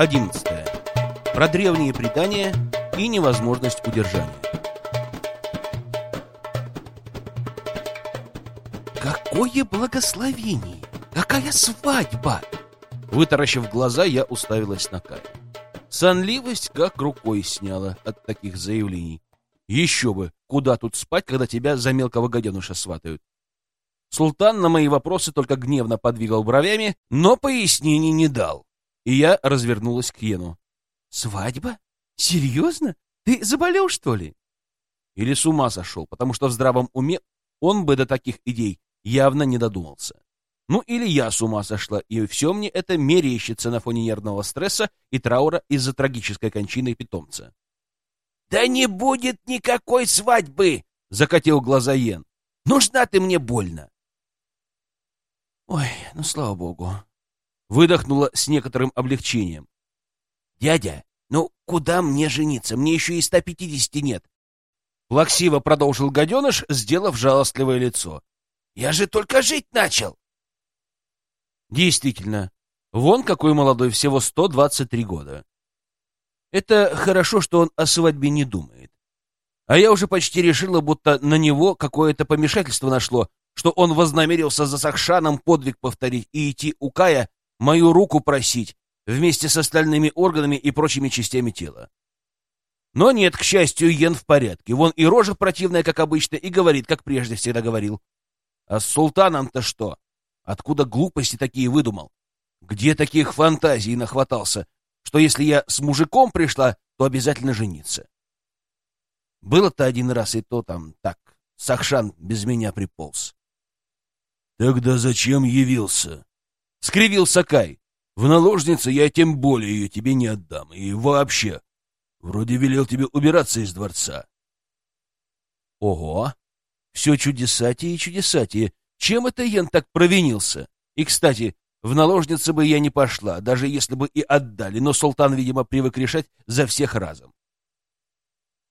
Глава 11. Про древние предания и невозможность удержания. Какое благословение! Какая свадьба! Вытаращив глаза, я уставилась на Кая. Сонливость как рукой сняла от таких заявлений. Еще бы, куда тут спать, когда тебя за мелкого гаденыша сватают? Султан на мои вопросы только гневно подвигал бровями, но пояснений не дал. И я развернулась к Йену. «Свадьба? Серьезно? Ты заболел, что ли?» Или с ума сошел, потому что в здравом уме он бы до таких идей явно не додумался. Ну или я с ума сошла, и все мне это мерещится на фоне нервного стресса и траура из-за трагической кончины питомца. «Да не будет никакой свадьбы!» — закатил глаза Йен. «Нужна ты мне больно!» Ой, ну слава богу. Выдохнула с некоторым облегчением. Дядя, ну куда мне жениться? Мне еще и 150 нет. Плаксиво продолжил гаденыш, сделав жалостливое лицо. Я же только жить начал. Действительно, вон какой молодой, всего 123 года. Это хорошо, что он о свадьбе не думает. А я уже почти решила, будто на него какое-то помешательство нашло, что он вознамерился за Сахшаном подвиг повторить и идти у Кая мою руку просить вместе с остальными органами и прочими частями тела. Но нет, к счастью, Йен в порядке. Вон и рожа противная, как обычно, и говорит, как прежде всегда говорил. А с султаном-то что? Откуда глупости такие выдумал? Где таких фантазий нахватался, что если я с мужиком пришла, то обязательно жениться? Было-то один раз и то там так. Сахшан без меня приполз. «Тогда зачем явился?» — скривился Кай. «В наложнице я тем более ее тебе не отдам. И вообще, вроде велел тебе убираться из дворца». «Ого! Все чудесатие и чудесатие. Чем это Ян так провинился? И, кстати, в наложнице бы я не пошла, даже если бы и отдали, но султан, видимо, привык решать за всех разом.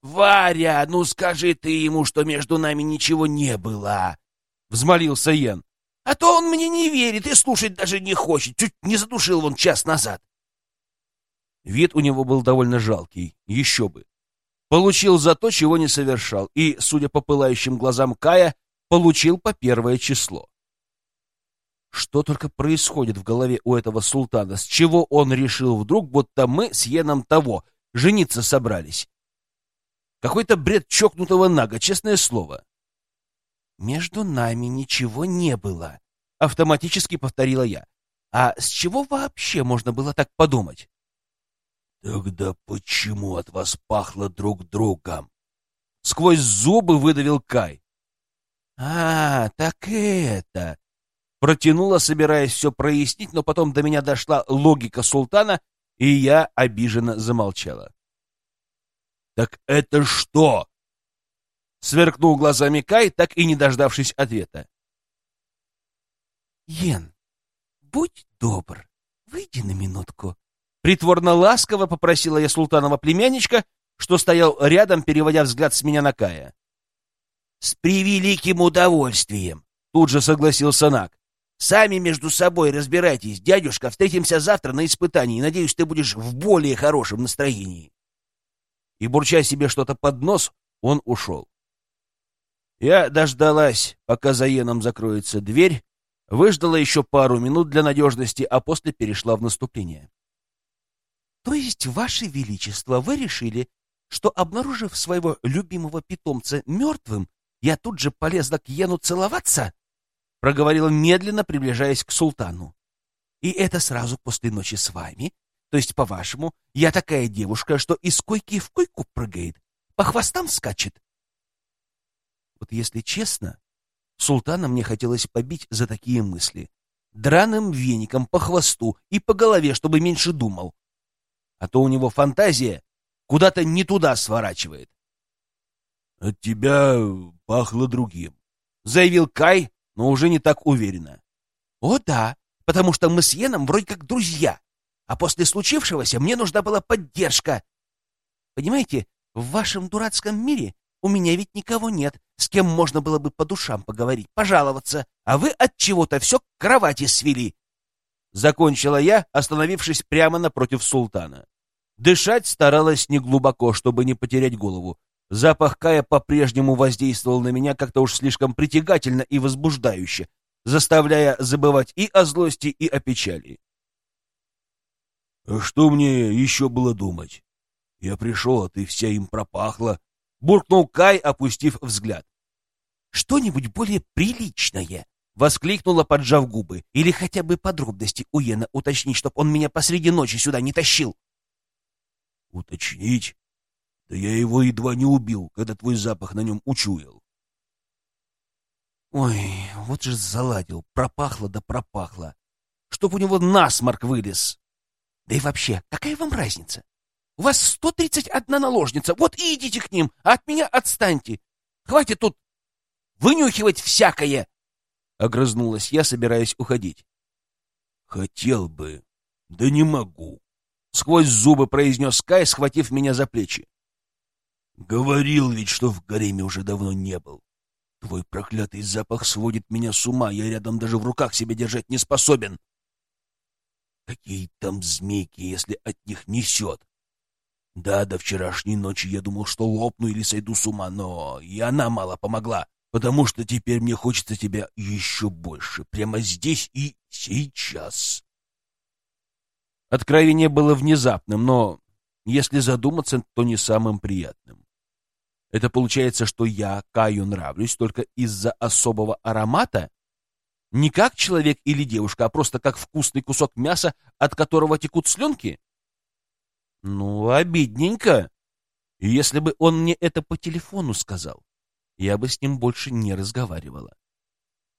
«Варя, ну скажи ты ему, что между нами ничего не было!» — взмолился Ян. А то он мне не верит и слушать даже не хочет. Чуть не задушил он час назад. Вид у него был довольно жалкий, еще бы. Получил за то, чего не совершал, и, судя по пылающим глазам Кая, получил по первое число. Что только происходит в голове у этого султана, с чего он решил вдруг, будто мы с Йеном того, жениться собрались. Какой-то бред чокнутого нага, честное слово. «Между нами ничего не было», — автоматически повторила я. «А с чего вообще можно было так подумать?» «Тогда почему от вас пахло друг другом?» Сквозь зубы выдавил Кай. «А, так это...» Протянула, собираясь все прояснить, но потом до меня дошла логика султана, и я обиженно замолчала. «Так это что?» Сверкнул глазами Кай, так и не дождавшись ответа. «Йен, будь добр, выйди на минутку». Притворно ласково попросила я султанова племянничка, что стоял рядом, переводя взгляд с меня на Кая. «С превеликим удовольствием!» — тут же согласился Нак. «Сами между собой разбирайтесь, дядюшка, встретимся завтра на испытании, надеюсь, ты будешь в более хорошем настроении». И, бурча себе что-то под нос, он ушел. Я дождалась, пока за Йеном закроется дверь, выждала еще пару минут для надежности, а после перешла в наступление. — То есть, Ваше Величество, вы решили, что, обнаружив своего любимого питомца мертвым, я тут же полезла к Йену целоваться? — проговорила медленно, приближаясь к султану. — И это сразу после ночи с вами? То есть, по-вашему, я такая девушка, что из койки в койку прыгает, по хвостам скачет? Вот если честно, султана мне хотелось побить за такие мысли. Драным веником по хвосту и по голове, чтобы меньше думал. А то у него фантазия куда-то не туда сворачивает. — От тебя пахло другим, — заявил Кай, но уже не так уверенно. — О да, потому что мы с Йеном вроде как друзья, а после случившегося мне нужна была поддержка. Понимаете, в вашем дурацком мире у меня ведь никого нет, с кем можно было бы по душам поговорить, пожаловаться, а вы от чего-то все к кровати свели. Закончила я, остановившись прямо напротив султана. Дышать старалась неглубоко, чтобы не потерять голову. Запах Кая по-прежнему воздействовал на меня как-то уж слишком притягательно и возбуждающе, заставляя забывать и о злости, и о печали. «А что мне еще было думать? Я пришел, а ты вся им пропахла», — буркнул Кай, опустив взгляд. «Что-нибудь более приличное!» — воскликнула, поджав губы. «Или хотя бы подробности у Йена уточнить, чтоб он меня посреди ночи сюда не тащил!» «Уточнить? Да я его едва не убил, когда твой запах на нем учуял». «Ой, вот же заладил, пропахло да пропахло! Чтоб у него насморк вылез!» «Да и вообще, какая вам разница? У вас 131 наложница, вот и идите к ним, а от меня отстаньте! Хватит тут вынюхивать всякое!» Огрызнулась я, собираясь уходить. «Хотел бы, да не могу», — сквозь зубы произнес Кай, схватив меня за плечи. «Говорил ведь, что в гареме уже давно не был. Твой проклятый запах сводит меня с ума, я рядом даже в руках себя держать не способен. Какие там змейки, если от них несет? Да, до вчерашней ночи я думал, что лопну или сойду с ума, но и она мало помогла потому что теперь мне хочется тебя еще больше, прямо здесь и сейчас. Откровение было внезапным, но, если задуматься, то не самым приятным. Это получается, что я Каю нравлюсь только из-за особого аромата? Не как человек или девушка, а просто как вкусный кусок мяса, от которого текут слюнки? Ну, обидненько. Если бы он мне это по телефону сказал я бы с ним больше не разговаривала.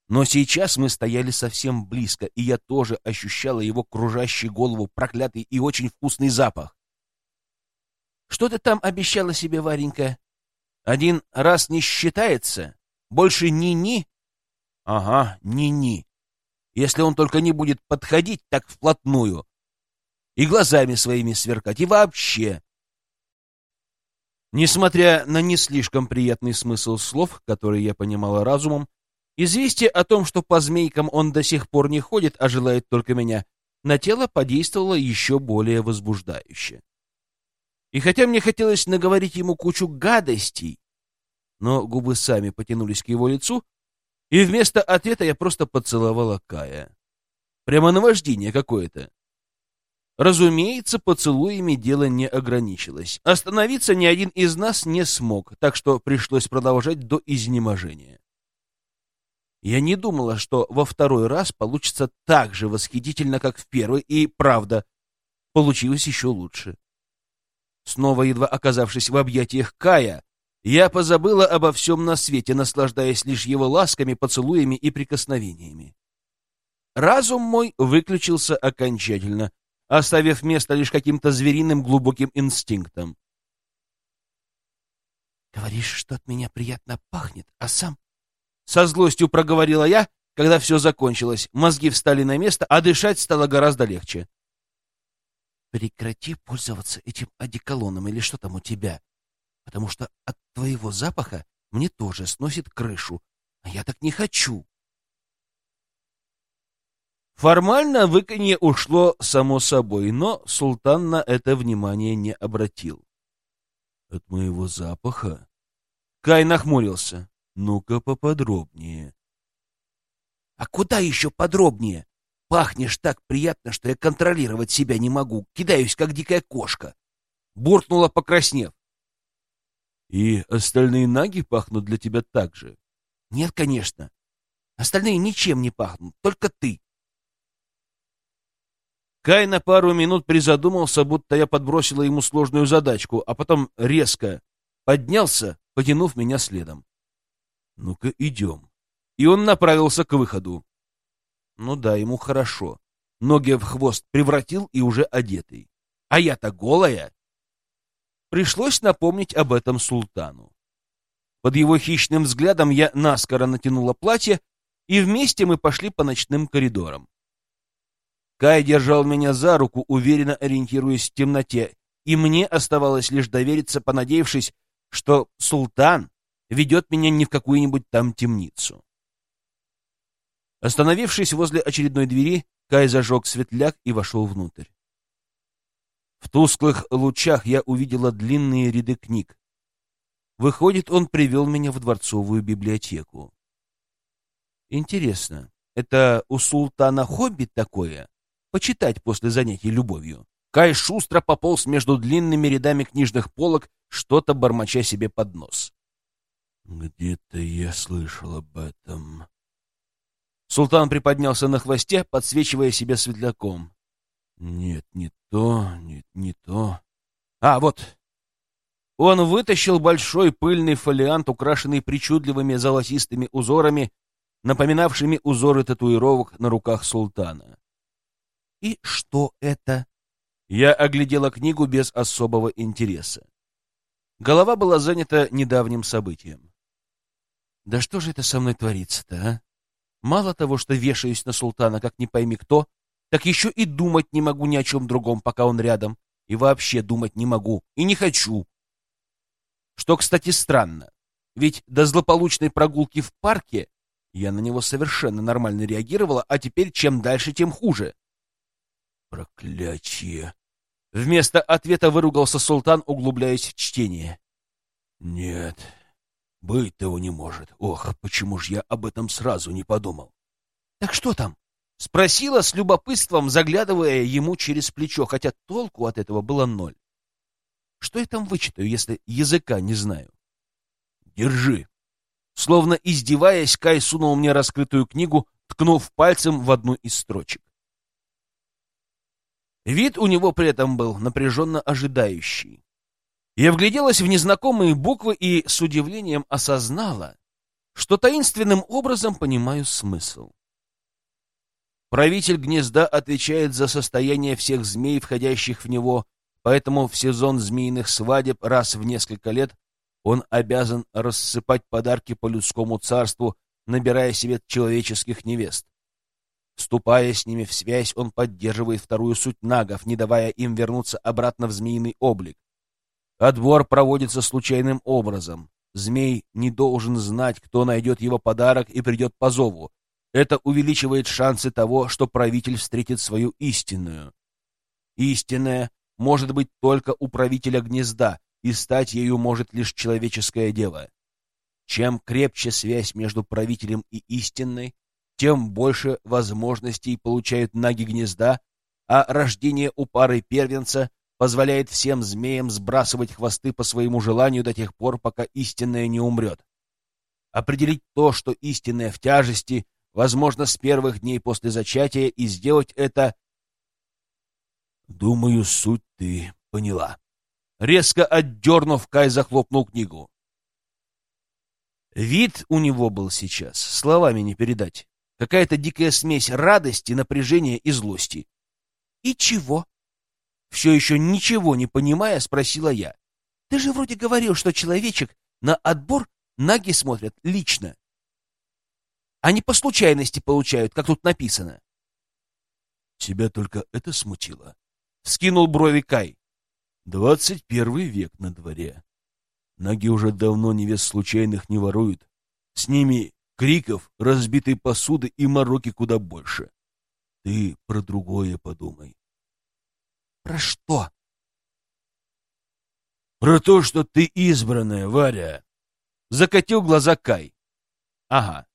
Но сейчас мы стояли совсем близко, и я тоже ощущала его кружащий голову проклятый и очень вкусный запах. «Что ты там обещала себе, Варенька? Один раз не считается? Больше ни-ни?» «Ага, ни-ни. Если он только не будет подходить так вплотную и глазами своими сверкать, и вообще Несмотря на не слишком приятный смысл слов, которые я понимала разумом, известие о том, что по змейкам он до сих пор не ходит, а желает только меня, на тело подействовало еще более возбуждающе. И хотя мне хотелось наговорить ему кучу гадостей, но губы сами потянулись к его лицу, и вместо ответа я просто поцеловала Кая. Прямо наваждение какое-то. Разумеется, поцелуями дело не ограничилось. Остановиться ни один из нас не смог, так что пришлось продолжать до изнеможения. Я не думала, что во второй раз получится так же восхитительно, как в первый, и, правда, получилось еще лучше. Снова едва оказавшись в объятиях Кая, я позабыла обо всем на свете, наслаждаясь лишь его ласками, поцелуями и прикосновениями. Разум мой выключился окончательно, оставив место лишь каким-то звериным глубоким инстинктом. «Говоришь, что от меня приятно пахнет, а сам...» Со злостью проговорила я, когда все закончилось. Мозги встали на место, а дышать стало гораздо легче. «Прекрати пользоваться этим одеколоном или что там у тебя, потому что от твоего запаха мне тоже сносит крышу, а я так не хочу». Формально выканье ушло само собой, но султан на это внимание не обратил. «От моего запаха?» Кай нахмурился. «Ну-ка поподробнее». «А куда еще подробнее? Пахнешь так приятно, что я контролировать себя не могу. Кидаюсь, как дикая кошка». Буркнула, покраснев. «И остальные наги пахнут для тебя так же?» «Нет, конечно. Остальные ничем не пахнут, только ты». Кай на пару минут призадумался, будто я подбросила ему сложную задачку, а потом резко поднялся, потянув меня следом. «Ну-ка, идем». И он направился к выходу. Ну да, ему хорошо. Ноги в хвост превратил и уже одетый. А я-то голая. Пришлось напомнить об этом султану. Под его хищным взглядом я наскоро натянула платье, и вместе мы пошли по ночным коридорам. Кай держал меня за руку, уверенно ориентируясь в темноте, и мне оставалось лишь довериться, понадеявшись, что султан ведет меня не в какую-нибудь там темницу. Остановившись возле очередной двери, Кай зажег светляк и вошел внутрь. В тусклых лучах я увидела длинные ряды книг. Выходит, он привел меня в дворцовую библиотеку. Интересно, это у султана хобби такое? Почитать после занятий любовью? Кай шустро пополз между длинными рядами книжных полок, что-то бормоча себе под нос. «Где-то я слышал об этом». Султан приподнялся на хвосте, подсвечивая себе светляком. «Нет, не то, нет, не то». «А, вот!» Он вытащил большой пыльный фолиант, украшенный причудливыми золотистыми узорами, напоминавшими узоры татуировок на руках султана. «И что это?» Я оглядела книгу без особого интереса. Голова была занята недавним событием. Да что же это со мной творится-то, а? Мало того, что вешаюсь на султана, как не пойми кто, так еще и думать не могу ни о чем другом, пока он рядом. И вообще думать не могу. И не хочу. Что, кстати, странно. Ведь до злополучной прогулки в парке я на него совершенно нормально реагировала, а теперь чем дальше, тем хуже. Проклятие! Вместо ответа выругался султан, углубляясь в чтение. Нет, быть того не может. Ох, почему ж я об этом сразу не подумал? Так что там? Спросила с любопытством, заглядывая ему через плечо, хотя толку от этого было ноль. Что я там вычитаю, если языка не знаю? Держи. Словно издеваясь, Кай сунул мне раскрытую книгу, ткнув пальцем в одну из строчек. Вид у него при этом был напряженно ожидающий. Я вгляделась в незнакомые буквы и с удивлением осознала, что таинственным образом понимаю смысл. Правитель гнезда отвечает за состояние всех змей, входящих в него, поэтому в сезон змеиных свадеб раз в несколько лет он обязан рассыпать подарки по людскому царству, набирая себе человеческих невест. Вступая с ними в связь, он поддерживает вторую суть нагов, не давая им вернуться обратно в змеиный облик. Отбор проводится случайным образом. Змей не должен знать, кто найдет его подарок и придет по зову. Это увеличивает шансы того, что правитель встретит свою истинную. Истинная может быть только у правителя гнезда, и стать ею может лишь человеческое дело. Чем крепче связь между правителем и истинной, тем больше возможностей получают наги гнезда, а рождение у пары первенца позволяет всем змеям сбрасывать хвосты по своему желанию до тех пор, пока истинная не умрет. Определить то, что истинная в тяжести, возможно, с первых дней после зачатия, и сделать это... Думаю, суть ты поняла. Резко отдернув, Кай захлопнул книгу. Вид у него был сейчас, словами не передать. Какая-то дикая смесь радости, напряжения и злости. «И чего?» Все еще ничего не понимая, спросила я. «Ты же вроде говорил, что человечек на отбор наги смотрят лично. Они по случайности получают, как тут написано». «Тебя только это смутило?» — скинул брови Кай. «Двадцать первый век на дворе. Наги уже давно невест случайных не воруют. С ними криков, разбитой посуды и мороки куда больше. Ты про другое подумай. Про что? Про то, что ты избранная, Варя. Закатил глаза Кай. Ага,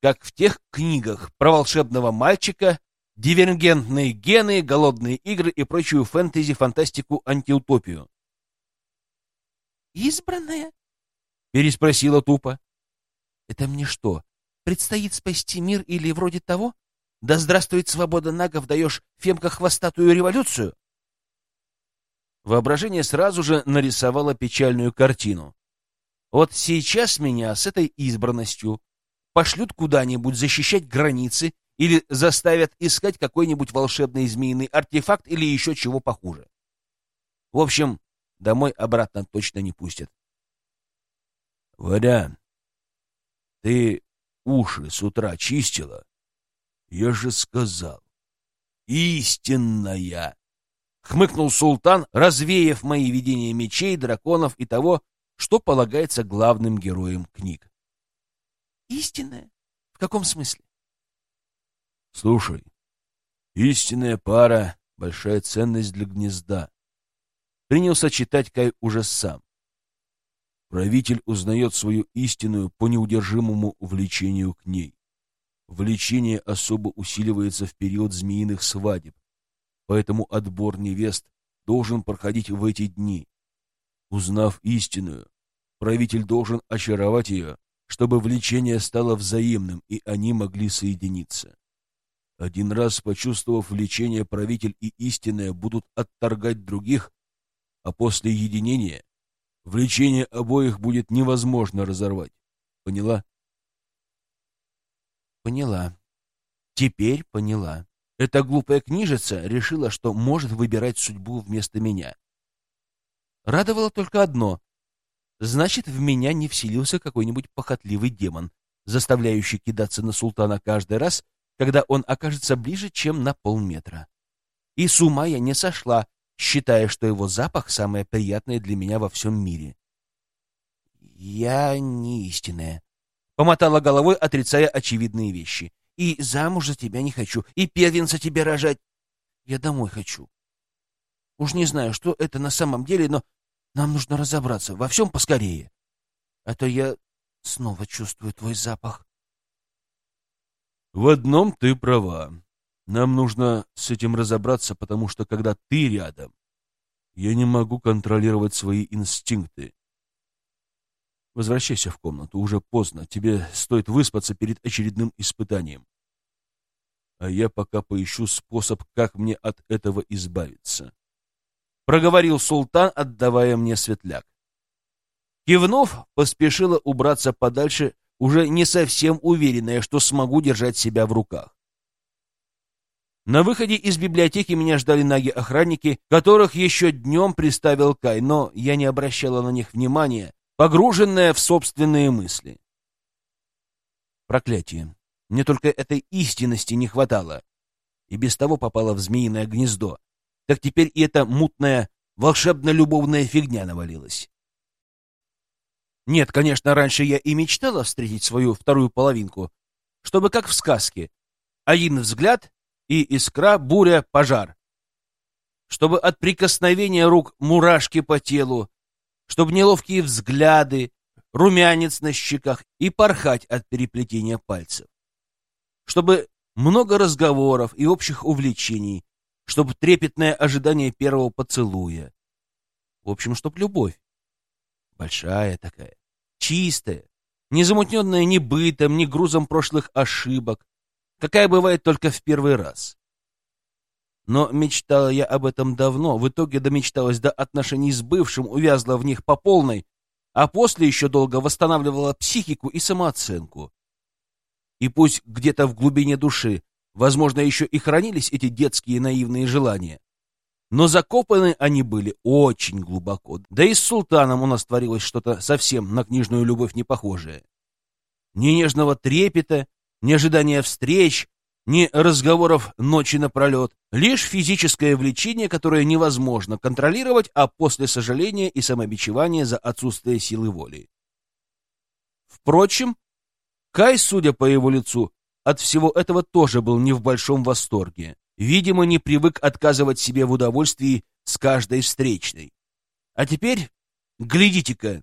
как в тех книгах про волшебного мальчика, дивергентные гены, голодные игры и прочую фэнтези-фантастику антиутопию. «Избранная?» — переспросила тупо. «Это мне что, Предстоит спасти мир или вроде того? Да здравствует свобода нагов, даешь Фемка хвостатую революцию? Воображение сразу же нарисовало печальную картину. Вот сейчас меня с этой избранностью пошлют куда-нибудь защищать границы или заставят искать какой-нибудь волшебный змеиный артефакт или еще чего похуже. В общем, домой обратно точно не пустят. Варя, ты уши с утра чистила? Я же сказал. Истинная! Хмыкнул султан, развеяв мои видения мечей, драконов и того, что полагается главным героям книг. Истинная? В каком смысле? Слушай, Истинная пара — большая ценность для гнезда. Принялся читать Кай уже сам. Правитель узнает свою истинную по неудержимому влечению к ней. Влечение особо усиливается в период змеиных свадеб, поэтому отбор невест должен проходить в эти дни. Узнав истинную, правитель должен очаровать ее, чтобы влечение стало взаимным, и они могли соединиться. Один раз почувствовав влечение, правитель и истинная будут отторгать других, а после единения влечение обоих будет невозможно разорвать. Поняла? Поняла. Теперь поняла. Эта глупая книжица решила, что может выбирать судьбу вместо меня. Радовало только одно. Значит, в меня не вселился какой-нибудь похотливый демон, заставляющий кидаться на султана каждый раз, когда он окажется ближе, чем на полметра. И с ума я не сошла, считая, что его запах самое приятное для меня во всем мире. Я не истинная. Помотала головой, отрицая очевидные вещи. И замуж за тебя не хочу, и первенца тебе рожать. Я домой хочу. Уж не знаю, что это на самом деле, но нам нужно разобраться во всем поскорее. А то я снова чувствую твой запах. В одном ты права. Нам нужно с этим разобраться, потому что когда ты рядом, я не могу контролировать свои инстинкты. Возвращайся в комнату, уже поздно. Тебе стоит выспаться перед очередным испытанием. А я пока поищу способ, как мне от этого избавиться. Проговорил султан, отдавая мне светляк. Кивнув, поспешила убраться подальше, уже не совсем уверенная, что смогу держать себя в руках. На выходе из библиотеки меня ждали наги-охранники, которых еще днем приставил Кай, но я не обращала на них внимания, погруженная в собственные мысли. Проклятие. Мне только этой истинности не хватало. И без того попала в змеиное гнездо. Так теперь и эта мутная, волшебно-любовная фигня навалилась. Нет, конечно, раньше я и мечтала встретить свою вторую половинку, чтобы как в сказке. Один взгляд и искра, буря, пожар. Чтобы от прикосновения рук мурашки по телу, чтобы неловкие взгляды, румянец на щеках и порхать от переплетения пальцев. Чтобы много разговоров и общих увлечений, чтобы трепетное ожидание первого поцелуя. В общем, чтоб любовь. Большая такая, чистая, не замутненная ни бытом, ни грузом прошлых ошибок, какая бывает только в первый раз. Но мечтала я об этом давно, в итоге домечталась до отношений с бывшим, увязла в них по полной, а после еще долго восстанавливала психику и самооценку. И пусть где-то в глубине души, возможно, еще и хранились эти детские наивные желания, но закопаны они были очень глубоко, да и с султаном у нас творилось что-то совсем на книжную любовь не похожее. Ни нежного трепета, ни ожидания встреч, ни разговоров ночи напролет, лишь физическое влечение, которое невозможно контролировать, а после сожаления и самобичевания за отсутствие силы воли. Впрочем, Кай, судя по его лицу, от всего этого тоже был не в большом восторге. Видимо, не привык отказывать себе в удовольствии с каждой встречной. А теперь, глядите-ка,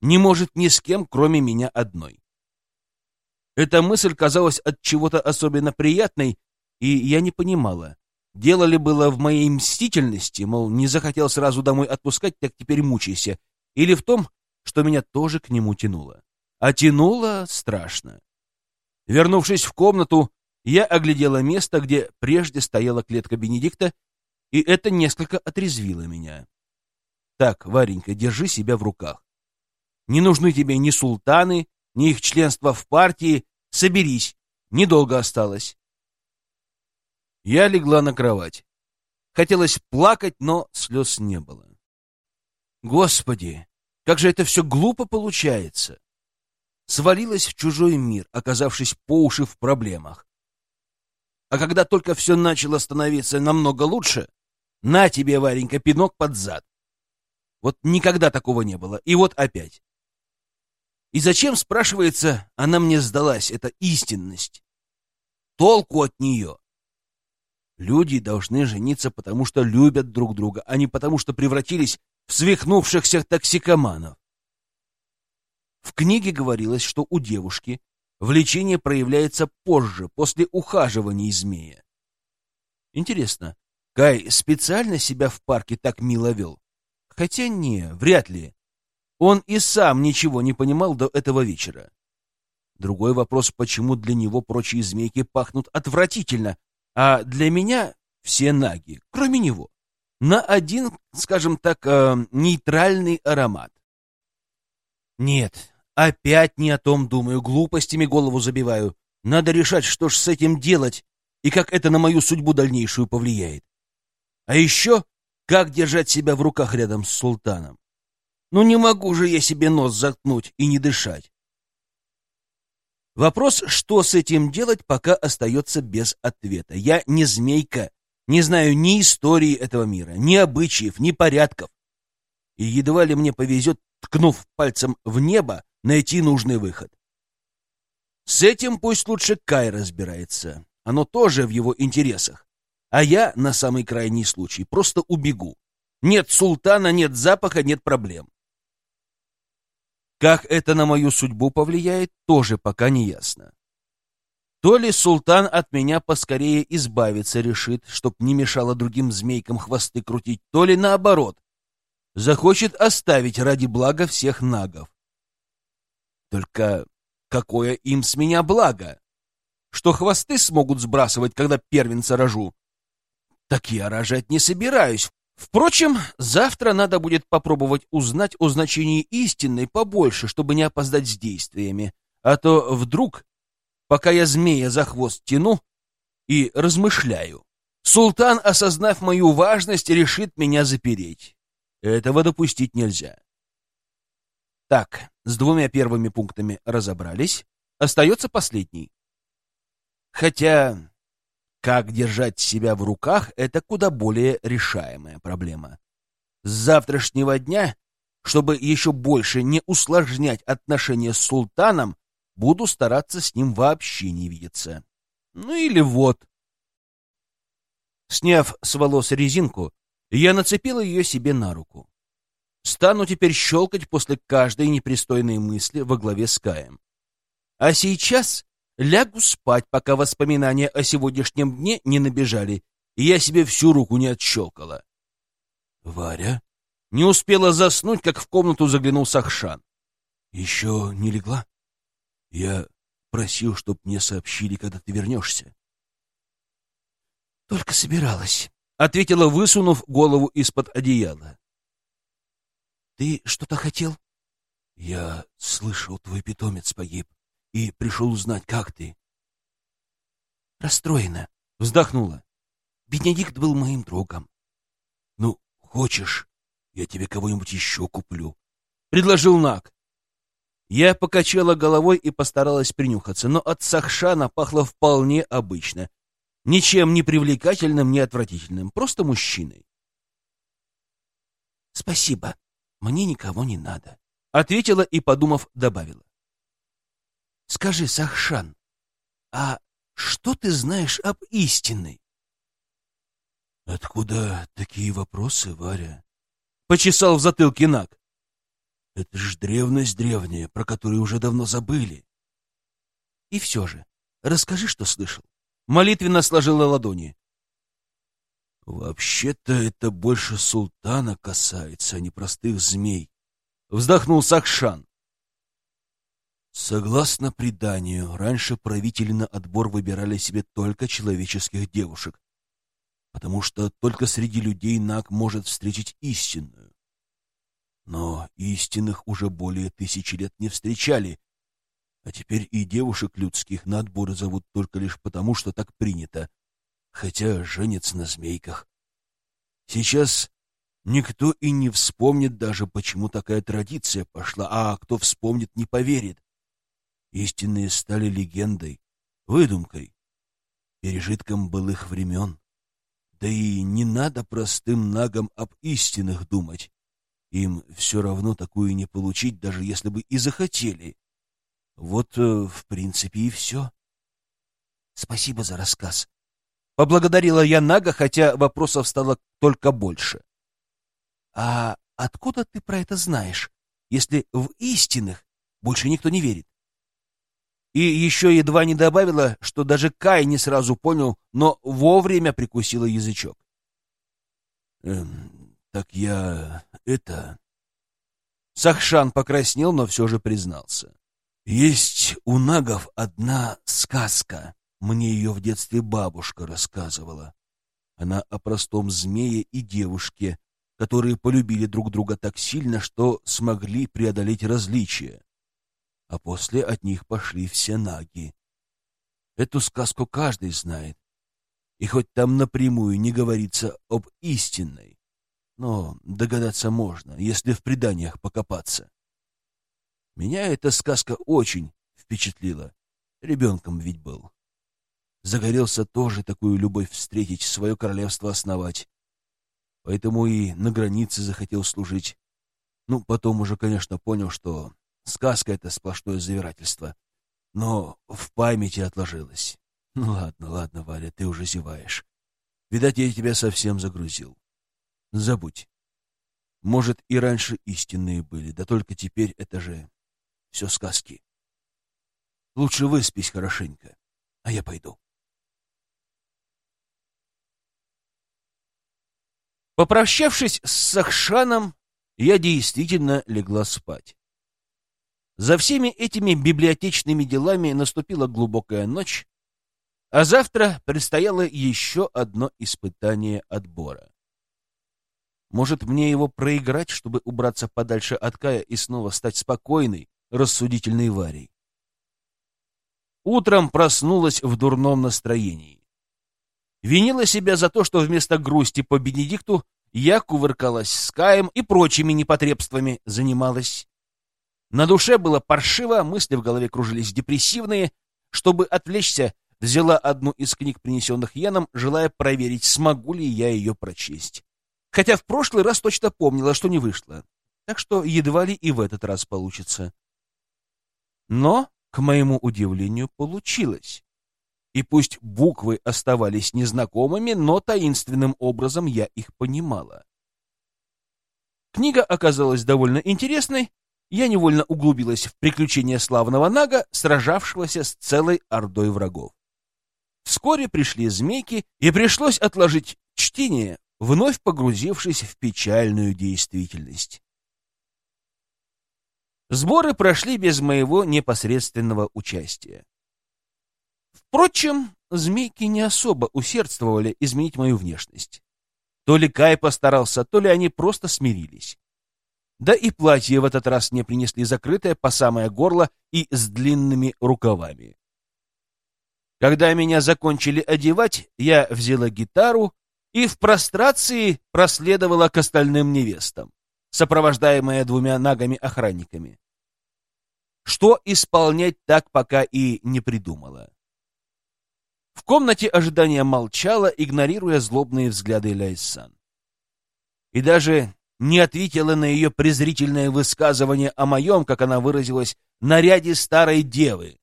не может ни с кем, кроме меня одной. Эта мысль казалась от чего-то особенно приятной, и я не понимала, дело ли было в моей мстительности, мол, не захотел сразу домой отпускать, так теперь мучайся, или в том, что меня тоже к нему тянуло. А тянуло страшно. Вернувшись в комнату, я оглядела место, где прежде стояла клетка Бенедикта, и это несколько отрезвило меня. Так, Варенька, держи себя в руках. Не нужны тебе ни султаны, ни их членство в партии, Соберись, недолго осталось. Я легла на кровать. Хотелось плакать, но слез не было. Господи, как же это все глупо получается! Свалилась в чужой мир, оказавшись по уши в проблемах. А когда только все начало становиться намного лучше, на тебе, Варенька, пинок под зад. Вот никогда такого не было, и вот опять. И зачем, спрашивается, она мне сдалась, эта истинность? Толку от нее? Люди должны жениться, потому что любят друг друга, а не потому что превратились в свихнувшихся токсикоманов. В книге говорилось, что у девушки влечение проявляется позже, после ухаживания змея. Интересно, Кай специально себя в парке так мило вел? Хотя не, вряд ли. Он и сам ничего не понимал до этого вечера. Другой вопрос, почему для него прочие змейки пахнут отвратительно, а для меня все наги, кроме него, на один, скажем так, э, нейтральный аромат. Нет, опять не о том думаю, глупостями голову забиваю. Надо решать, что ж с этим делать и как это на мою судьбу дальнейшую повлияет. А еще, как держать себя в руках рядом с султаном. Ну не могу же я себе нос заткнуть и не дышать. Вопрос, что с этим делать, пока остается без ответа. Я не змейка, не знаю ни истории этого мира, ни обычаев, ни порядков. И едва ли мне повезет, ткнув пальцем в небо, найти нужный выход. С этим пусть лучше Кай разбирается. Оно тоже в его интересах. А я, на самый крайний случай, просто убегу. Нет султана, нет запаха, нет проблем. Как это на мою судьбу повлияет, тоже пока не ясно. То ли султан от меня поскорее избавиться решит, чтоб не мешало другим змейкам хвосты крутить, то ли наоборот, захочет оставить ради блага всех нагов. Только какое им с меня благо? Что хвосты смогут сбрасывать, когда первенца рожу? Так я рожать не собираюсь, Впрочем, завтра надо будет попробовать узнать о значении истинной побольше, чтобы не опоздать с действиями. А то вдруг, пока я змея за хвост тяну и размышляю, султан, осознав мою важность, решит меня запереть. Этого допустить нельзя. Так, с двумя первыми пунктами разобрались. Остается последний. Хотя как держать себя в руках — это куда более решаемая проблема. С завтрашнего дня, чтобы еще больше не усложнять отношения с султаном, буду стараться с ним вообще не видеться. Ну или вот. Сняв с волос резинку, я нацепила ее себе на руку. Стану теперь щелкать после каждой непристойной мысли во главе с Каем. А сейчас Лягу спать, пока воспоминания о сегодняшнем дне не набежали, и я себе всю руку не отщелкала. Варя не успела заснуть, как в комнату заглянул Сахшан. Еще не легла? Я просил, чтоб мне сообщили, когда ты вернешься. Только собиралась, — ответила, высунув голову из-под одеяла. Ты что-то хотел? Я слышал, твой питомец погиб и пришел узнать, как ты. Расстроена, вздохнула. Бенедикт был моим другом. Ну, хочешь, я тебе кого-нибудь еще куплю? Предложил Нак. Я покачала головой и постаралась принюхаться, но от Сахшана пахло вполне обычно. Ничем не привлекательным, не отвратительным, просто мужчиной. «Спасибо, мне никого не надо», — ответила и, подумав, добавила. Скажи, Сахшан, а что ты знаешь об истинной? Откуда такие вопросы, Варя? Почесал в затылке Нак. Это ж древность древняя, про которую уже давно забыли. И все же, расскажи, что слышал. Молитвенно сложила ладони. Вообще-то это больше султана касается, а не простых змей. Вздохнул Сахшан. Согласно преданию, раньше правители на отбор выбирали себе только человеческих девушек, потому что только среди людей Наг может встретить истинную. Но истинных уже более тысячи лет не встречали, а теперь и девушек людских на отборы зовут только лишь потому, что так принято, хотя женятся на змейках. Сейчас никто и не вспомнит даже, почему такая традиция пошла, а кто вспомнит, не поверит. Истинные стали легендой, выдумкой, пережитком былых времен. Да и не надо простым нагам об истинных думать. Им все равно такую не получить, даже если бы и захотели. Вот, э, в принципе, и все. Спасибо за рассказ. Поблагодарила я Нага, хотя вопросов стало только больше. «А откуда ты про это знаешь, если в истинных больше никто не верит?» И еще едва не добавила, что даже Кай не сразу понял, но вовремя прикусила язычок. «Эм, так я... это...» Сахшан покраснел, но все же признался. «Есть у нагов одна сказка. Мне ее в детстве бабушка рассказывала. Она о простом змее и девушке, которые полюбили друг друга так сильно, что смогли преодолеть различия. А после от них пошли все наги. Эту сказку каждый знает. И хоть там напрямую не говорится об истинной, но догадаться можно, если в преданиях покопаться. Меня эта сказка очень впечатлила. Ребенком ведь был. Загорелся тоже такую любовь встретить, свое королевство основать. Поэтому и на границе захотел служить. Ну, потом уже, конечно, понял, что сказка — это сплошное завирательство. Но в памяти отложилось. Ну ладно, ладно, Валя, ты уже зеваешь. Видать, я тебя совсем загрузил. Забудь. Может, и раньше истинные были, да только теперь это же все сказки. Лучше выспись хорошенько, а я пойду. Попрощавшись с Сахшаном, я действительно легла спать. За всеми этими библиотечными делами наступила глубокая ночь, а завтра предстояло еще одно испытание отбора. Может, мне его проиграть, чтобы убраться подальше от Кая и снова стать спокойной, рассудительной Варей? Утром проснулась в дурном настроении. Винила себя за то, что вместо грусти по Бенедикту я кувыркалась с Каем и прочими непотребствами занималась. На душе было паршиво, мысли в голове кружились депрессивные. Чтобы отвлечься, взяла одну из книг, принесенных Яном, желая проверить, смогу ли я ее прочесть. Хотя в прошлый раз точно помнила, что не вышло. Так что едва ли и в этот раз получится. Но, к моему удивлению, получилось. И пусть буквы оставались незнакомыми, но таинственным образом я их понимала. Книга оказалась довольно интересной. Я невольно углубилась в приключения славного Нага, сражавшегося с целой ордой врагов. Вскоре пришли змейки, и пришлось отложить чтение, вновь погрузившись в печальную действительность. Сборы прошли без моего непосредственного участия. Впрочем, змейки не особо усердствовали изменить мою внешность. То ли Кай постарался, то ли они просто смирились. Да и платье в этот раз мне принесли закрытое по самое горло и с длинными рукавами. Когда меня закончили одевать, я взяла гитару и в прострации проследовала к остальным невестам, сопровождаемая двумя нагами-охранниками. Что исполнять так пока и не придумала. В комнате ожидания молчала, игнорируя злобные взгляды Ляйсан. И даже не ответила на ее презрительное высказывание о моем, как она выразилась, наряде старой девы.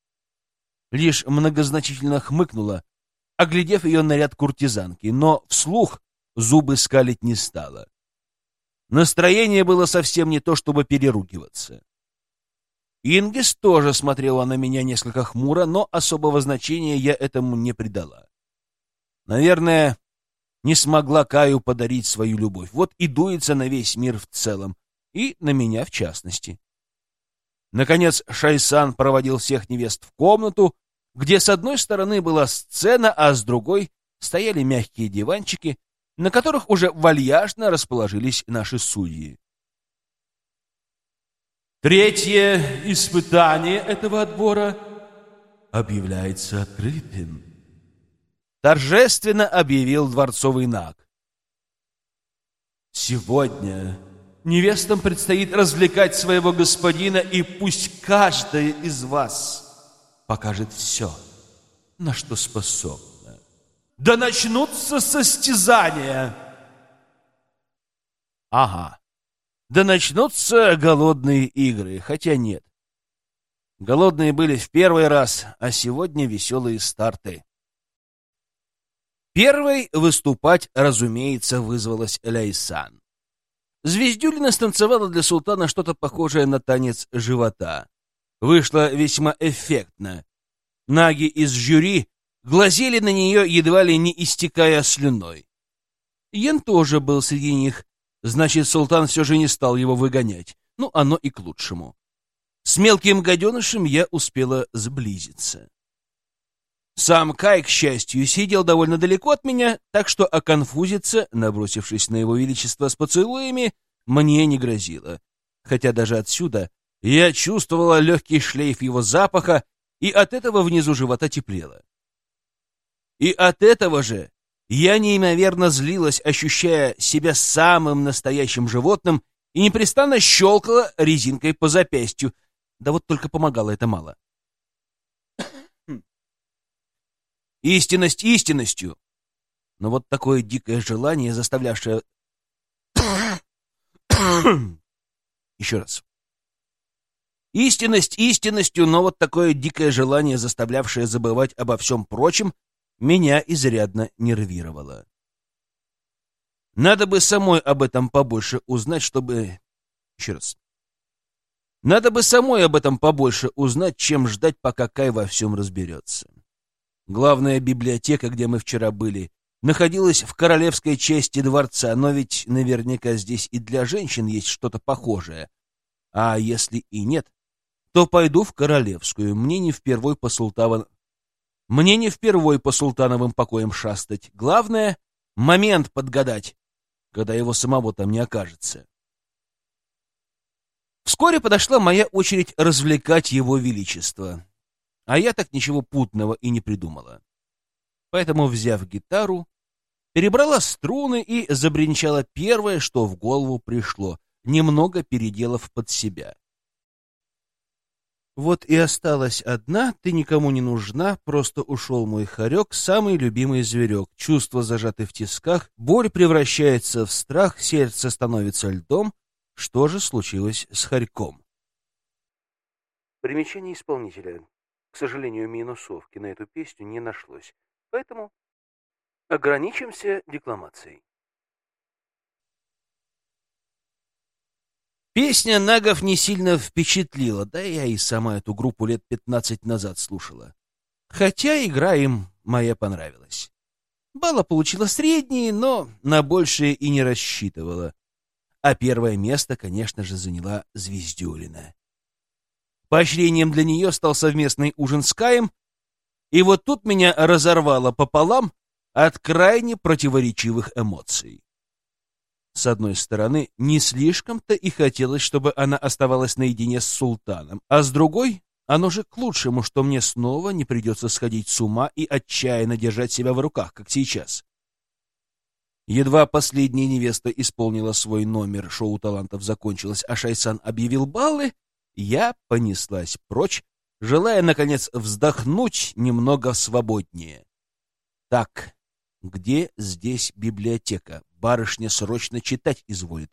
Лишь многозначительно хмыкнула, оглядев ее наряд куртизанки, но вслух зубы скалить не стала. Настроение было совсем не то, чтобы переругиваться. Ингис тоже смотрела на меня несколько хмуро, но особого значения я этому не придала. Наверное, не смогла Каю подарить свою любовь. Вот и дуется на весь мир в целом, и на меня в частности. Наконец Шайсан проводил всех невест в комнату, где с одной стороны была сцена, а с другой стояли мягкие диванчики, на которых уже вальяжно расположились наши судьи. Третье испытание этого отбора объявляется открытым. Торжественно объявил дворцовый наг. Сегодня невестам предстоит развлекать своего господина, и пусть каждая из вас покажет все, на что способна. Да начнутся состязания! Ага. Да начнутся голодные игры, хотя нет. Голодные были в первый раз, а сегодня веселые старты. Первой выступать, разумеется, вызвалась Ляйсан. Звездюлина станцевала для султана что-то похожее на танец живота. Вышло весьма эффектно. Наги из жюри глазели на нее, едва ли не истекая слюной. Йен тоже был среди них, значит, султан все же не стал его выгонять. Ну, оно и к лучшему. С мелким гаденышем я успела сблизиться. Сам Кай, к счастью, сидел довольно далеко от меня, так что оконфузиться, набросившись на его величество с поцелуями, мне не грозило. Хотя даже отсюда я чувствовала легкий шлейф его запаха, и от этого внизу живота теплело. И от этого же я неимоверно злилась, ощущая себя самым настоящим животным и непрестанно щелкала резинкой по запястью. Да вот только помогало это мало. Истинность истинностью. Но вот такое дикое желание, заставлявшее... Еще раз. Истинность истинностью, но вот такое дикое желание, заставлявшее забывать обо всем прочем, меня изрядно нервировало. Надо бы самой об этом побольше узнать, чтобы... Еще раз. Надо бы самой об этом побольше узнать, чем ждать, пока Кай во всем разберется. Главная библиотека, где мы вчера были, находилась в королевской части дворца, но ведь наверняка здесь и для женщин есть что-то похожее. А если и нет, то пойду в королевскую. Мне не впервой по султанам... Мне не впервой по султановым покоям шастать. Главное — момент подгадать, когда его самого там не окажется. Вскоре подошла моя очередь развлекать его величество. А я так ничего путного и не придумала. Поэтому, взяв гитару, перебрала струны и забринчала первое, что в голову пришло, немного переделав под себя. Вот и осталась одна, ты никому не нужна, просто ушел мой хорек, самый любимый зверек. Чувства зажаты в тисках, боль превращается в страх, сердце становится льдом. Что же случилось с хорьком? Примечание исполнителя. К сожалению, минусовки на эту песню не нашлось, поэтому ограничимся декламацией. Песня нагов не сильно впечатлила, да я и сама эту группу лет пятнадцать назад слушала. Хотя игра им моя понравилась. Балла получила средние, но на большее и не рассчитывала. А первое место, конечно же, заняла Звездюлина. Поощрением для нее стал совместный ужин с Каем, и вот тут меня разорвало пополам от крайне противоречивых эмоций. С одной стороны, не слишком-то и хотелось, чтобы она оставалась наедине с султаном, а с другой, оно же к лучшему, что мне снова не придется сходить с ума и отчаянно держать себя в руках, как сейчас. Едва последняя невеста исполнила свой номер, шоу талантов закончилось, а Шайсан объявил баллы, я понеслась прочь, желая, наконец, вздохнуть немного свободнее. Так, где здесь библиотека? Барышня срочно читать изволит.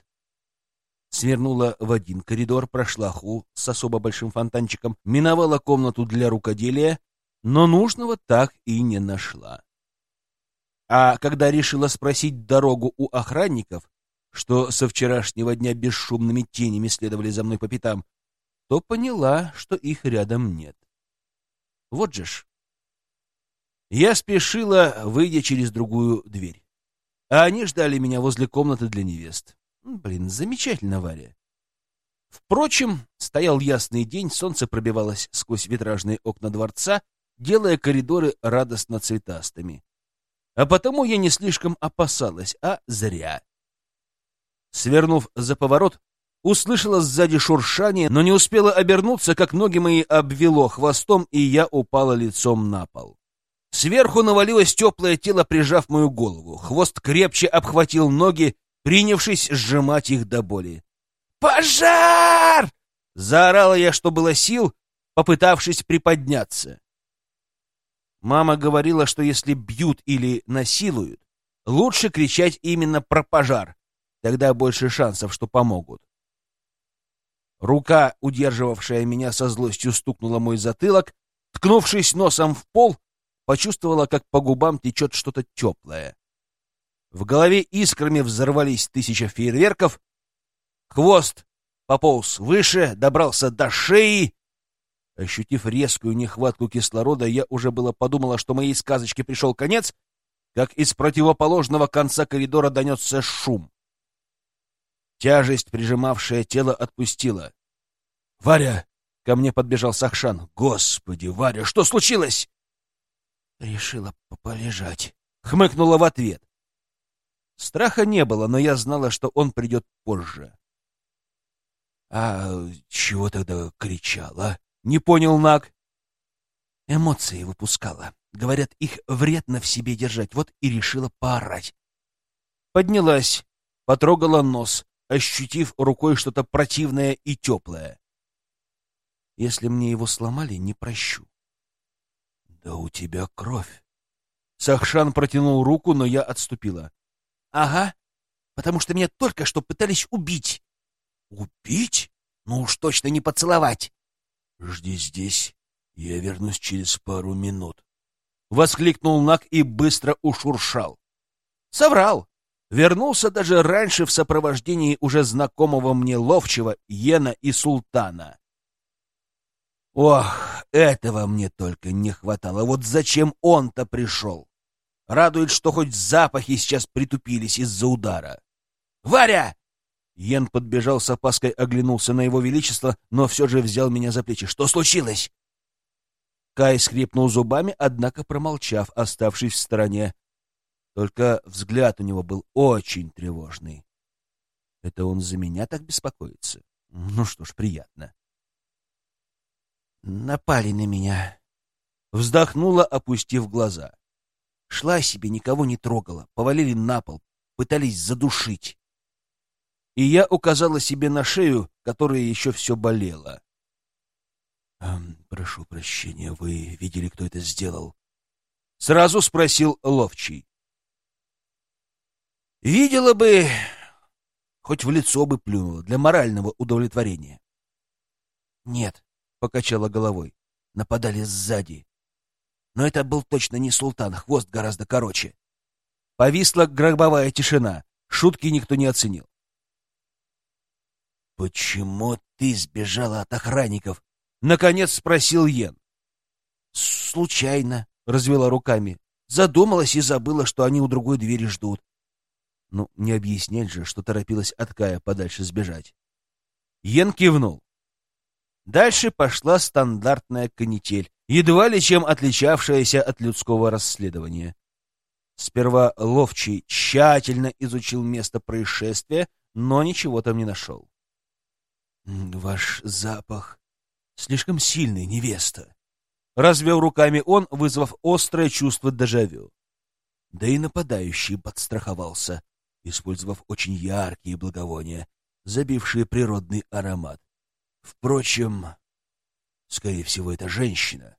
Свернула в один коридор, прошла ху с особо большим фонтанчиком, миновала комнату для рукоделия, но нужного так и не нашла. А когда решила спросить дорогу у охранников, что со вчерашнего дня бесшумными тенями следовали за мной по пятам, то поняла, что их рядом нет. Вот же ж. Я спешила, выйдя через другую дверь. А они ждали меня возле комнаты для невест. Блин, замечательно, Варя. Впрочем, стоял ясный день, солнце пробивалось сквозь витражные окна дворца, делая коридоры радостно цветастыми. А потому я не слишком опасалась, а зря. Свернув за поворот, Услышала сзади шуршание, но не успела обернуться, как ноги мои обвело хвостом, и я упала лицом на пол. Сверху навалилось теплое тело, прижав мою голову. Хвост крепче обхватил ноги, принявшись сжимать их до боли. «Пожар!» — заорала я, что было сил, попытавшись приподняться. Мама говорила, что если бьют или насилуют, лучше кричать именно про пожар, тогда больше шансов, что помогут. Рука, удерживавшая меня со злостью, стукнула мой затылок. Ткнувшись носом в пол, почувствовала, как по губам течет что-то теплое. В голове искрами взорвались тысяча фейерверков. Хвост пополз выше, добрался до шеи. Ощутив резкую нехватку кислорода, я уже было подумала, что моей сказочке пришел конец, как из противоположного конца коридора донесся шум. Тяжесть, прижимавшая тело, отпустила. «Варя!» — ко мне подбежал Сахшан. «Господи, Варя, что случилось?» «Решила полежать», — хмыкнула в ответ. Страха не было, но я знала, что он придет позже. «А чего тогда кричала?» — не понял Наг. Эмоции выпускала. Говорят, их вредно в себе держать. Вот и решила поорать. Поднялась, потрогала нос, ощутив рукой что-то противное и теплое. Если мне его сломали, не прощу. — Да у тебя кровь. Сахшан протянул руку, но я отступила. — Ага, потому что меня только что пытались убить. — Убить? Ну уж точно не поцеловать. — Жди здесь, я вернусь через пару минут. Воскликнул Нак и быстро ушуршал. Соврал. Вернулся даже раньше в сопровождении уже знакомого мне ловчего Йена и Султана. Ох, этого мне только не хватало. Вот зачем он-то пришел? Радует, что хоть запахи сейчас притупились из-за удара. «Варя!» Йен подбежал с опаской, оглянулся на его величество, но все же взял меня за плечи. «Что случилось?» Кай скрипнул зубами, однако промолчав, оставшись в стороне. Только взгляд у него был очень тревожный. Это он за меня так беспокоится? Ну что ж, приятно. Напали на меня. Вздохнула, опустив глаза. Шла себе, никого не трогала. Повалили на пол, пытались задушить. И я указала себе на шею, которая еще все болела. «Прошу прощения, вы видели, кто это сделал?» Сразу спросил Ловчий. Видела бы, хоть в лицо бы плюнула, для морального удовлетворения. Нет, покачала головой. Нападали сзади. Но это был точно не султан, хвост гораздо короче. Повисла гробовая тишина. Шутки никто не оценил. «Почему ты сбежала от охранников?» — наконец спросил Йен. «Случайно», — развела руками. Задумалась и забыла, что они у другой двери ждут. Ну, не объяснять же, что торопилась от Кая подальше сбежать. Йен кивнул. Дальше пошла стандартная канитель, едва ли чем отличавшаяся от людского расследования. Сперва Ловчий тщательно изучил место происшествия, но ничего там не нашел. «Ваш запах слишком сильный, невеста!» Развел руками он, вызвав острое чувство дежавю. Да и нападающий подстраховался использовав очень яркие благовония, забившие природный аромат. Впрочем, скорее всего, это женщина.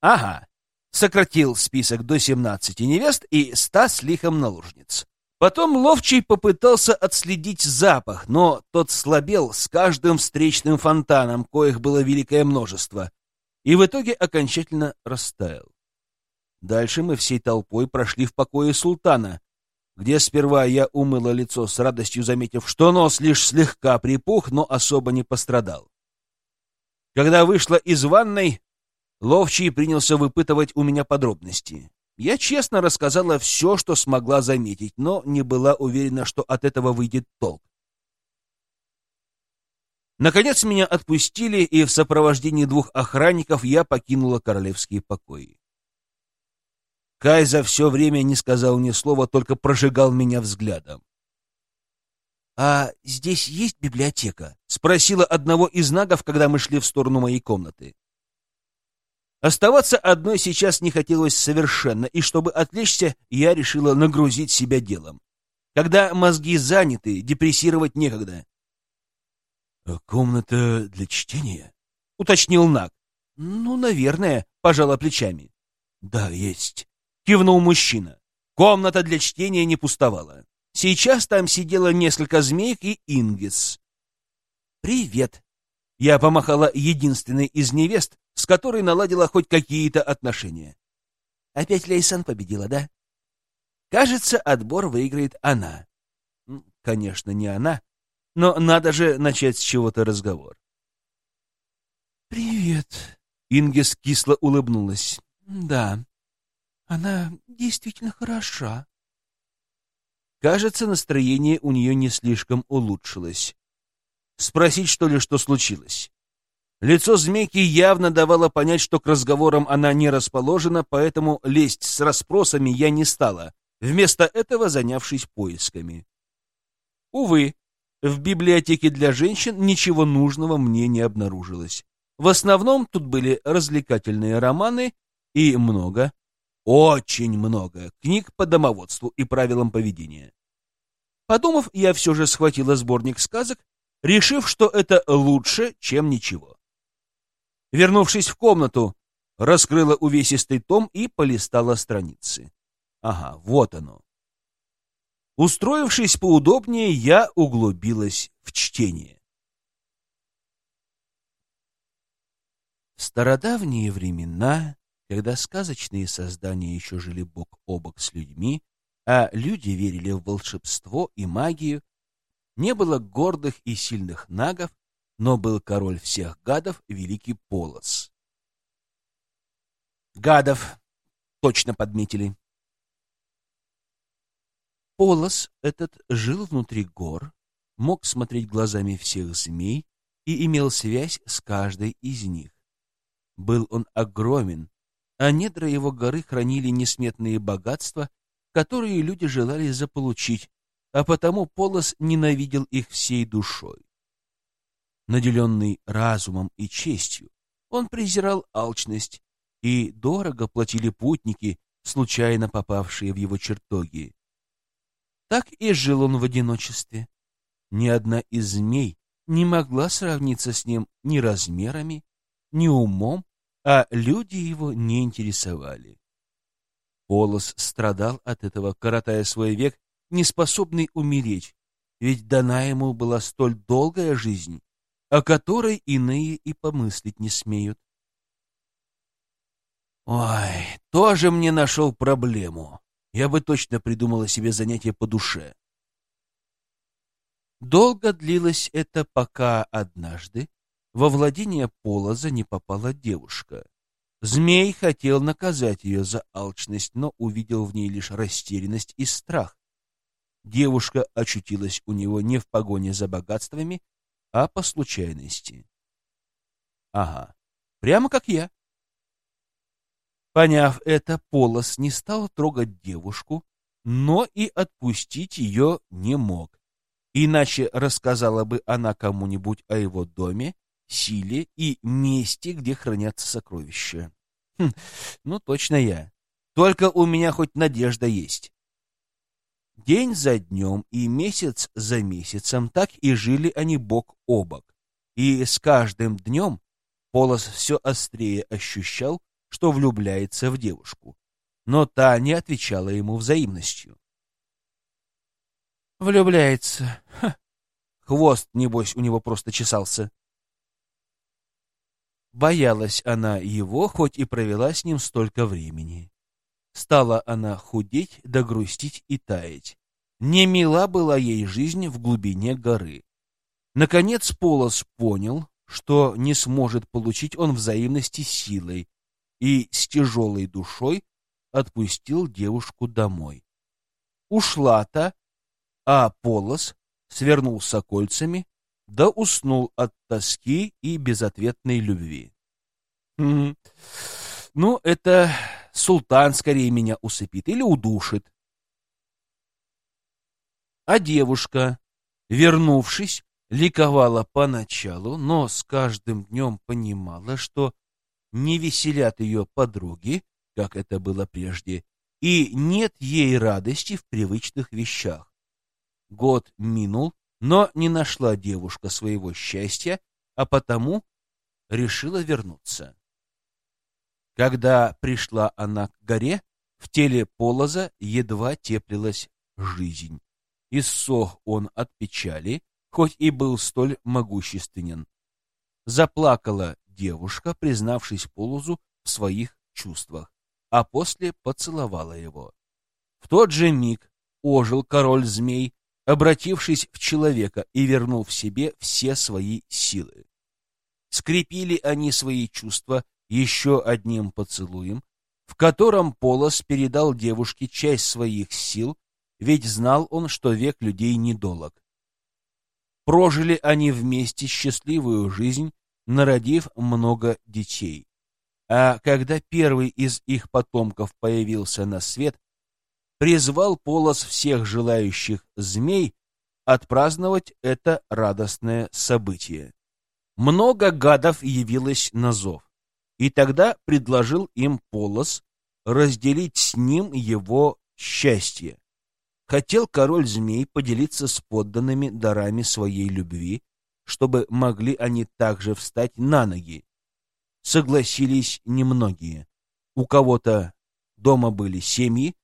Ага, сократил список до семнадцати невест и ста с лихом наложниц. Потом Ловчий попытался отследить запах, но тот слабел с каждым встречным фонтаном, коих было великое множество, и в итоге окончательно растаял. Дальше мы всей толпой прошли в покое султана, где сперва я умыла лицо с радостью, заметив, что нос лишь слегка припух, но особо не пострадал. Когда вышла из ванной, Ловчий принялся выпытывать у меня подробности. Я честно рассказала все, что смогла заметить, но не была уверена, что от этого выйдет толк. Наконец меня отпустили, и в сопровождении двух охранников я покинула королевские покои. Кай за все время не сказал ни слова, только прожигал меня взглядом. «А здесь есть библиотека?» — спросила одного из нагов, когда мы шли в сторону моей комнаты. Оставаться одной сейчас не хотелось совершенно, и чтобы отвлечься, я решила нагрузить себя делом. Когда мозги заняты, депрессировать некогда. «А «Комната для чтения?» — уточнил Наг. «Ну, наверное», — пожала плечами. «Да, есть». — кивнул мужчина. Комната для чтения не пустовала. Сейчас там сидело несколько змеек и Ингис. «Привет!» Я помахала единственной из невест, с которой наладила хоть какие-то отношения. Опять Лейсан победила, да? Кажется, отбор выиграет она. Конечно, не она, но надо же начать с чего-то разговор. «Привет», — Ингес кисло улыбнулась. «Да, она действительно хороша». Кажется, настроение у нее не слишком улучшилось. Спросить, что ли, что случилось? Лицо змейки явно давало понять, что к разговорам она не расположена, поэтому лезть с расспросами я не стала, вместо этого занявшись поисками. Увы, в библиотеке для женщин ничего нужного мне не обнаружилось. В основном тут были развлекательные романы и много, очень много книг по домоводству и правилам поведения. Подумав, я все же схватила сборник сказок, решив, что это лучше, чем ничего. Вернувшись в комнату, раскрыла увесистый том и полистала страницы. Ага, вот оно. Устроившись поудобнее, я углубилась в чтение. В стародавние времена, когда сказочные создания еще жили бок о бок с людьми, а люди верили в волшебство и магию, не было гордых и сильных нагов, но был король всех гадов, великий Полос. Гадов точно подметили. Полос этот жил внутри гор, мог смотреть глазами всех змей и имел связь с каждой из них. Был он огромен, а недра его горы хранили несметные богатства, которые люди желали заполучить, а потому Полос ненавидел их всей душой. Наделенный разумом и честью, он презирал алчность, и дорого платили путники, случайно попавшие в его чертоги. Так и жил он в одиночестве. Ни одна из змей не могла сравниться с ним ни размерами, ни умом, а люди его не интересовали. Полос страдал от этого, коротая свой век, неспособный умереть, ведь дана ему была столь долгая жизнь, о которой иные и помыслить не смеют. Ой, тоже мне нашел проблему. Я бы точно придумала себе занятие по душе. Долго длилось это, пока однажды во владение Полоза не попала девушка. Змей хотел наказать ее за алчность, но увидел в ней лишь растерянность и страх. Девушка очутилась у него не в погоне за богатствами, а по случайности. Ага, прямо как я. Поняв это, Полос не стал трогать девушку, но и отпустить ее не мог. Иначе рассказала бы она кому-нибудь о его доме, силе и месте, где хранятся сокровища. Хм, ну, точно я. Только у меня хоть надежда есть. День за днем и месяц за месяцем так и жили они бок о бок. И с каждым днем Полос все острее ощущал, что влюбляется в девушку. Но та не отвечала ему взаимностью. Влюбляется. Ха. Хвост, небось, у него просто чесался. Боялась она его, хоть и провела с ним столько времени. Стала она худеть, да грустить и таять. Не мила была ей жизнь в глубине горы. Наконец Полос понял, что не сможет получить он взаимности силой, и с тяжелой душой отпустил девушку домой. Ушла-то, а Полос свернулся кольцами, да уснул от тоски и безответной любви. Хм. Ну, это султан скорее меня усыпит или удушит. А девушка, вернувшись, ликовала поначалу, но с каждым днем понимала, что не веселят ее подруги, как это было прежде, и нет ей радости в привычных вещах. Год минул, но не нашла девушка своего счастья, а потому решила вернуться. Когда пришла она к горе, в теле Полоза едва теплилась жизнь. Иссох он от печали, хоть и был столь могущественен. Заплакала девушка, признавшись Полозу в своих чувствах. а после поцеловала его. В тот же миг ожил король-змей, обратившись в человека и вернул в себе все свои силы. Скрепили они свои чувства еще одним поцелуем, в котором Полос передал девушке часть своих сил, ведь знал он, что век людей недолог. Прожили они вместе счастливую жизнь, народив много детей. А когда первый из их потомков появился на свет, призвал Полос всех желающих змей отпраздновать это радостное событие. Много гадов явилось на зов, и тогда предложил им Полос разделить с ним его счастье. Хотел король змей поделиться с подданными дарами своей любви, чтобы могли они также встать на ноги. Согласились немногие. У кого-то дома были семьи,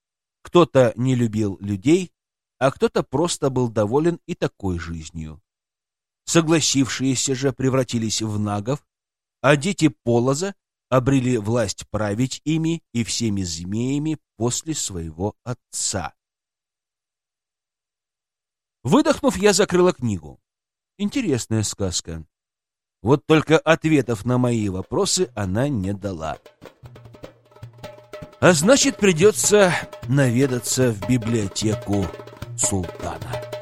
кто-то не любил людей, а кто-то просто был доволен и такой жизнью. Согласившиеся же превратились в нагов, а дети Полоза обрели власть править ими и всеми змеями после своего отца. Выдохнув, я закрыла книгу. Интересная сказка. Вот только ответов на мои вопросы она не дала. А значит, придется наведаться в библиотеку султана.